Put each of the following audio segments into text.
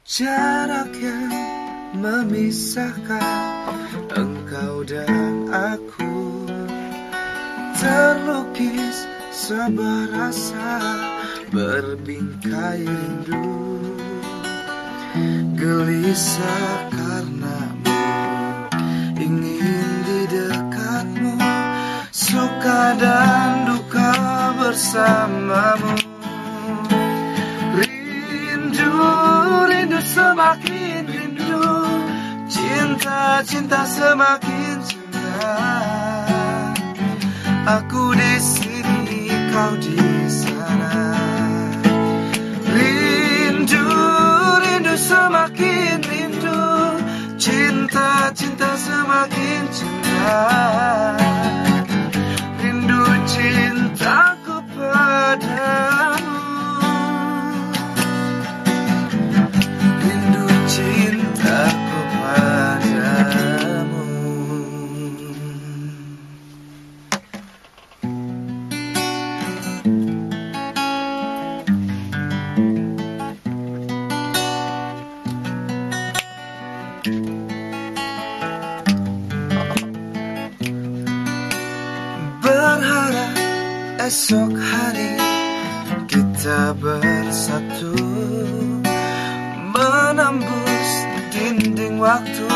Jarak yang memisahkan engkau dan aku. Terlukis sebuah berbingkai rindu. Gelisah karenamu Ingin di dekatmu. Suka dan duka bersamamu semakin rindu Cinta, cinta semakin cinta. Aku di sini, kau di sana. Rindu, rindu semakin rindu Cinta, cinta semakin cinta. Rindu cintaku padamu esok hari kita bersatu Menembus dinding waktu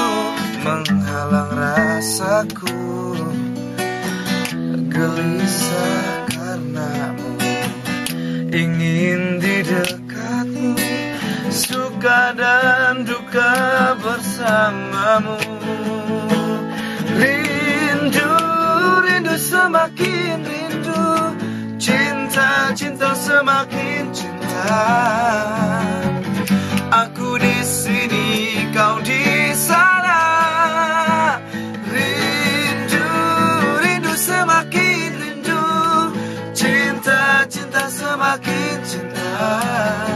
menghalang rasaku. Gelisah karenamu ingin di dekatmu Suka dan duka bersamamu. Rindu, rindu semakin Cinta, semakin cinta. Aku di sini, kau di sana. Rindu, rindu semakin rindu. Cinta, cinta semakin cinta